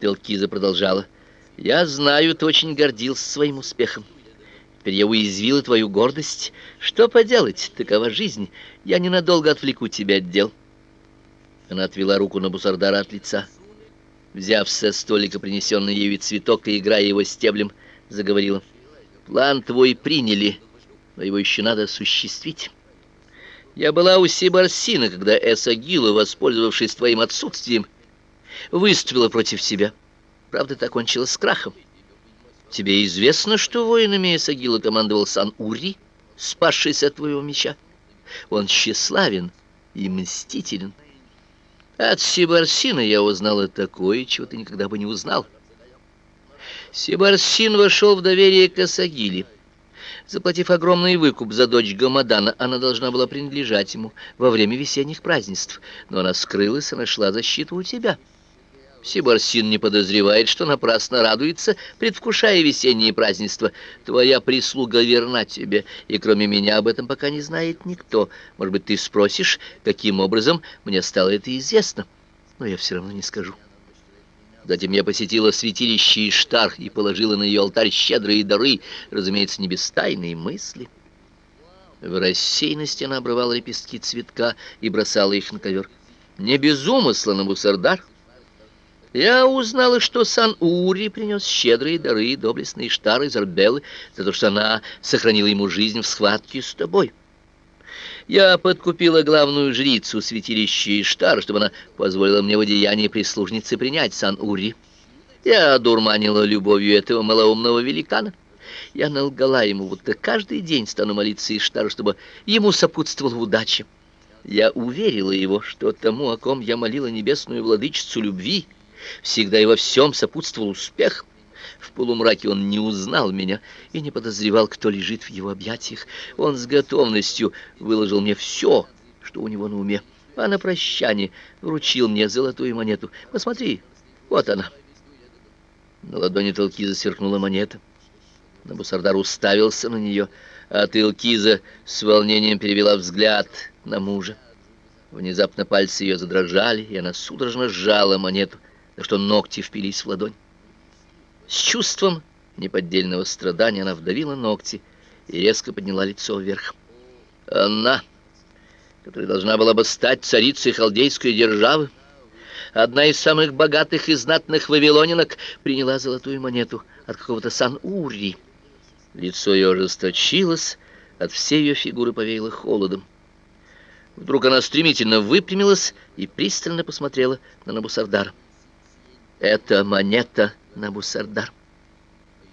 Телкиза продолжала. «Я знаю, ты очень гордился своим успехом. Теперь я уязвила твою гордость. Что поделать, такова жизнь. Я ненадолго отвлеку тебя от дел». Она отвела руку на Бусардара от лица. Взяв со столика принесенный ею цветок и играя его стеблем, заговорила. «План твой приняли, но его еще надо осуществить. Я была у Сибарсина, когда Эсагила, воспользовавшись твоим отсутствием, выступила против тебя. Правда, это кончилось с крахом. Тебе известно, что воинами Эсагила командовал Сан-Ури, спасшийся от твоего меча? Он тщеславен и мстителен». От Сибарсина я узнала такое, чего ты никогда бы не узнал. Сибарсин вошел в доверие к Асагиле. Заплатив огромный выкуп за дочь Гамадана, она должна была принадлежать ему во время весенних празднеств, но она скрылась и нашла защиту у тебя. Сибарсин не подозревает, что напрасно радуется, предвкушая весенние празднества. Твоя прислуга верна тебе, и кроме меня об этом пока не знает никто. Может быть, ты спросишь, каким образом мне стало это известно, но я все равно не скажу. Затем я посетила святилище Иштар и положила на ее алтарь щедрые дары, разумеется, не без тайной мысли. В рассеянности она обрывала лепестки цветка и бросала их на ковер. Не без умысла на Бусардар, я узнала, что Сан-Ури принес щедрые дары доблестной Штары из Арбеллы за то, что она сохранила ему жизнь в схватке с тобой. Я подкупила главную жрицу святилища Иштар, чтобы она позволила мне в одеянии прислужницы принять Сан-Ури. Я одурманила любовью этого малоумного великана. Я налгала ему, будто каждый день стану молиться Иштару, чтобы ему сопутствовала удача. Я уверила его, что тому, о ком я молила небесную владычицу любви, — Всегда и во всем сопутствовал успех. В полумраке он не узнал меня и не подозревал, кто лежит в его объятиях. Он с готовностью выложил мне все, что у него на уме, а на прощание вручил мне золотую монету. Посмотри, вот она. На ладони Талкиза сверкнула монета. Набусардар уставился на нее, а Талкиза с волнением перевела взгляд на мужа. Внезапно пальцы ее задрожали, и она судорожно сжала монету — так что ногти впились в ладонь. С чувством неподдельного страдания она вдавила ногти и резко подняла лицо вверх. Она, которая должна была бы стать царицей халдейской державы, одна из самых богатых и знатных вавилонинок, приняла золотую монету от какого-то Сан-Ури. Лицо ее ожесточилось, от всей ее фигуры повеяло холодом. Вдруг она стремительно выпрямилась и пристально посмотрела на Набусардара. Эта монета на Бусардар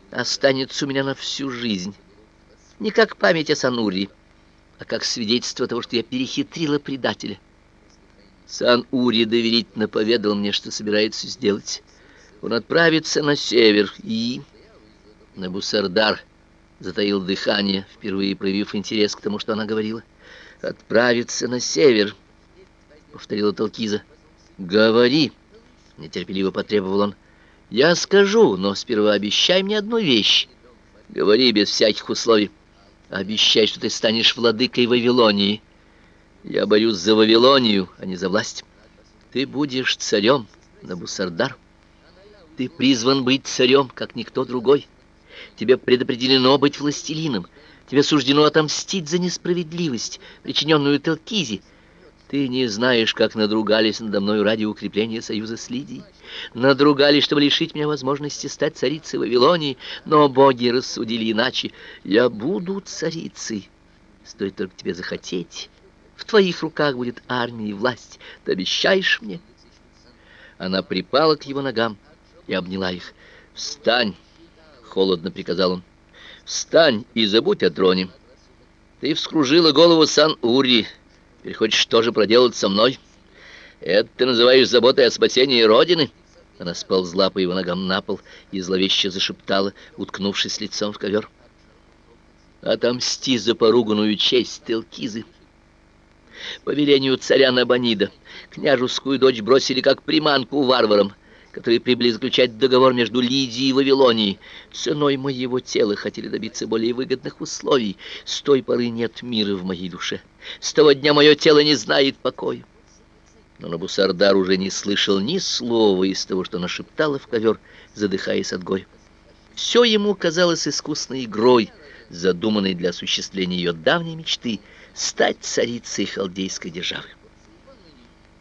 останется у меня на всю жизнь. Не как память о Санури, а как свидетельство того, что я перехитрила предателя. Сан-Ури доверительно поведал мне, что собирается сделать. Он отправится на север и... Набусардар затаил дыхание, впервые проявив интерес к тому, что она говорила. «Отправиться на север», — повторила Талкиза. «Говори» нетерпеливо потребовал он. Я скажу, но сперва обещай мне одну вещь. Говори без всяких условий. Обещай, что ты станешь владыкой Вавилонии. Я борюсь за Вавилонию, а не за власть. Ты будешь царем, Набусардар. Ты призван быть царем, как никто другой. Тебе предопределено быть властелином. Тебе суждено отомстить за несправедливость, причиненную Телкизе. Ты не знаешь, как надругались надо мной ради укрепления союза с Лидией. Надругались, чтобы лишить меня возможности стать царицей Вавилонии, но боги рассудили иначе. Я буду царицей. Стоит только тебе захотеть. В твоих руках будет армия и власть. Ты обещаешь мне?» Она припала к его ногам и обняла их. «Встань!» — холодно приказал он. «Встань и забудь о троне. Ты вскружила голову Сан-Ури, Теперь хочешь тоже проделать со мной? Это ты называешь заботой о спасении Родины?» Она сползла по его ногам на пол и зловеще зашептала, уткнувшись лицом в ковер. «Отомсти за поруганную честь Телкизы!» По велению царя Набонида княжескую дочь бросили как приманку варварам, которые прибыли заключать договор между Лидией и Вавилонией. Ценой моего тела хотели добиться более выгодных условий. С той поры нет мира в моей душе. С того дня мое тело не знает покоя. Но Набусардар уже не слышал ни слова из того, что она шептала в ковер, задыхаясь от горя. Все ему казалось искусной игрой, задуманной для осуществления ее давней мечты — стать царицей халдейской державы.